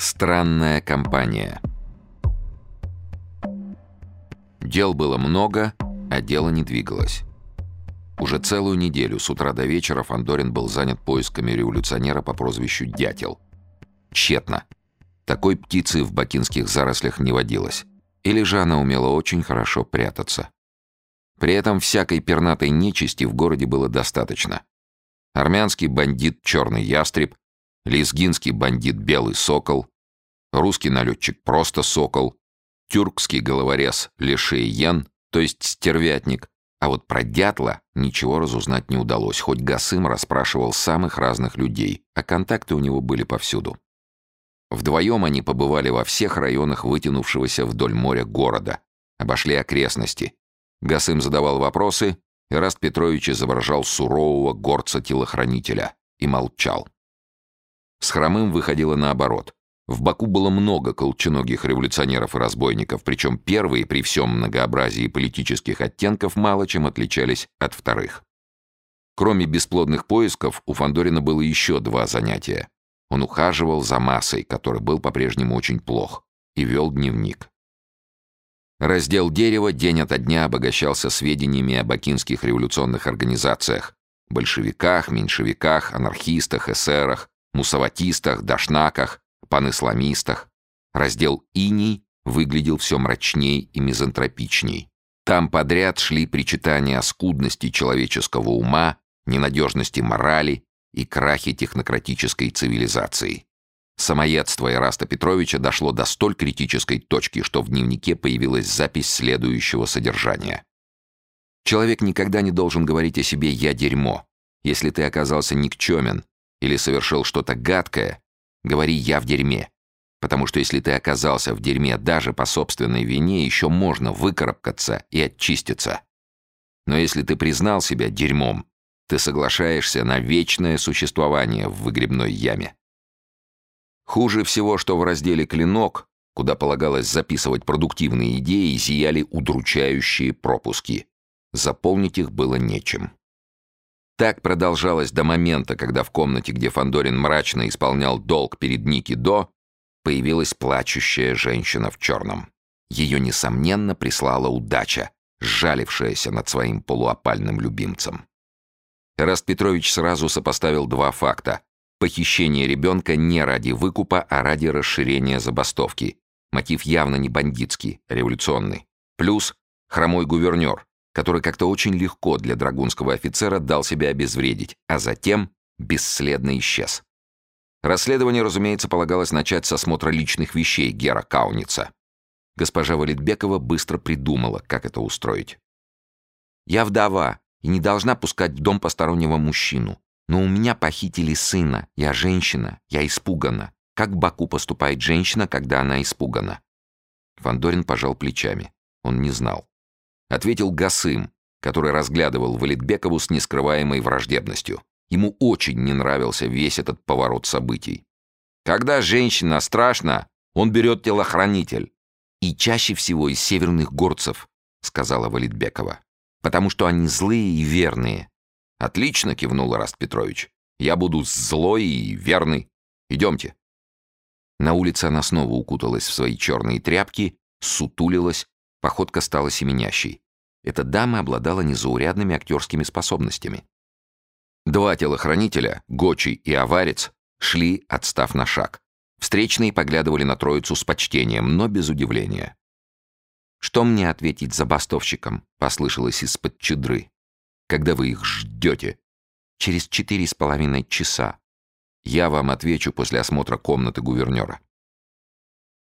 Странная компания. Дел было много, а дело не двигалось. Уже целую неделю с утра до вечера Фандорин был занят поисками революционера по прозвищу Дятел. Тщетно. Такой птицы в бакинских зарослях не водилось. Или же она умела очень хорошо прятаться. При этом всякой пернатой нечисти в городе было достаточно. Армянский бандит «Черный ястреб», лезгинский бандит «Белый сокол», русский налетчик «Просто сокол», тюркский головорез «Лешей Йен», то есть стервятник, а вот про дятла ничего разузнать не удалось, хоть Гасым расспрашивал самых разных людей, а контакты у него были повсюду. Вдвоем они побывали во всех районах вытянувшегося вдоль моря города, обошли окрестности. Гасым задавал вопросы, и Раст Петрович изображал сурового горца-телохранителя и молчал. С Хромым выходило наоборот. В Баку было много колченогих революционеров и разбойников, причем первые при всем многообразии политических оттенков мало чем отличались от вторых. Кроме бесплодных поисков, у Фандорина было еще два занятия. Он ухаживал за массой, который был по-прежнему очень плох, и вел дневник. Раздел дерева день ото дня обогащался сведениями о бакинских революционных организациях, большевиках, меньшевиках, анархистах, эсерах, мусаватистах, дашнаках, панисламистах. Раздел «Иней» выглядел все мрачней и мизантропичней. Там подряд шли причитания о скудности человеческого ума, ненадежности морали и крахе технократической цивилизации. Самоедство Ираста Петровича дошло до столь критической точки, что в дневнике появилась запись следующего содержания. Человек никогда не должен говорить о себе «я дерьмо». Если ты оказался никчемен или совершил что-то гадкое, говори «я в дерьме». Потому что если ты оказался в дерьме даже по собственной вине, еще можно выкарабкаться и очиститься. Но если ты признал себя дерьмом, ты соглашаешься на вечное существование в выгребной яме. Хуже всего, что в разделе «Клинок», куда полагалось записывать продуктивные идеи, зияли удручающие пропуски. Заполнить их было нечем. Так продолжалось до момента, когда в комнате, где Фандорин мрачно исполнял долг перед Ники До, появилась плачущая женщина в черном. Ее, несомненно, прислала удача, сжалившаяся над своим полуопальным любимцем. Раст Петрович сразу сопоставил два факта. Похищение ребенка не ради выкупа, а ради расширения забастовки. Мотив явно не бандитский, революционный. Плюс хромой гувернер, который как-то очень легко для драгунского офицера дал себя обезвредить, а затем бесследно исчез. Расследование, разумеется, полагалось начать с осмотра личных вещей Гера Кауница. Госпожа Валитбекова быстро придумала, как это устроить. «Я вдова и не должна пускать в дом постороннего мужчину. Но у меня похитили сына. Я женщина, я испугана. Как Баку поступает женщина, когда она испугана?» Фандорин пожал плечами. Он не знал. Ответил Гасым, который разглядывал Валитбекову с нескрываемой враждебностью. Ему очень не нравился весь этот поворот событий. Когда женщина страшна, он берет телохранитель. И чаще всего из северных горцев, сказала Валитбекова. Потому что они злые и верные. Отлично, кивнул Раст Петрович. Я буду злой и верный. Идемте. На улице она снова укуталась в свои черные тряпки, сутулилась, Походка стала семенящей. Эта дама обладала незаурядными актерскими способностями. Два телохранителя, Гочи и Аварец, шли, отстав на шаг. Встречные поглядывали на троицу с почтением, но без удивления. «Что мне ответить забастовщикам?» — послышалось из-под чедры. «Когда вы их ждете?» «Через четыре с половиной часа. Я вам отвечу после осмотра комнаты гувернера».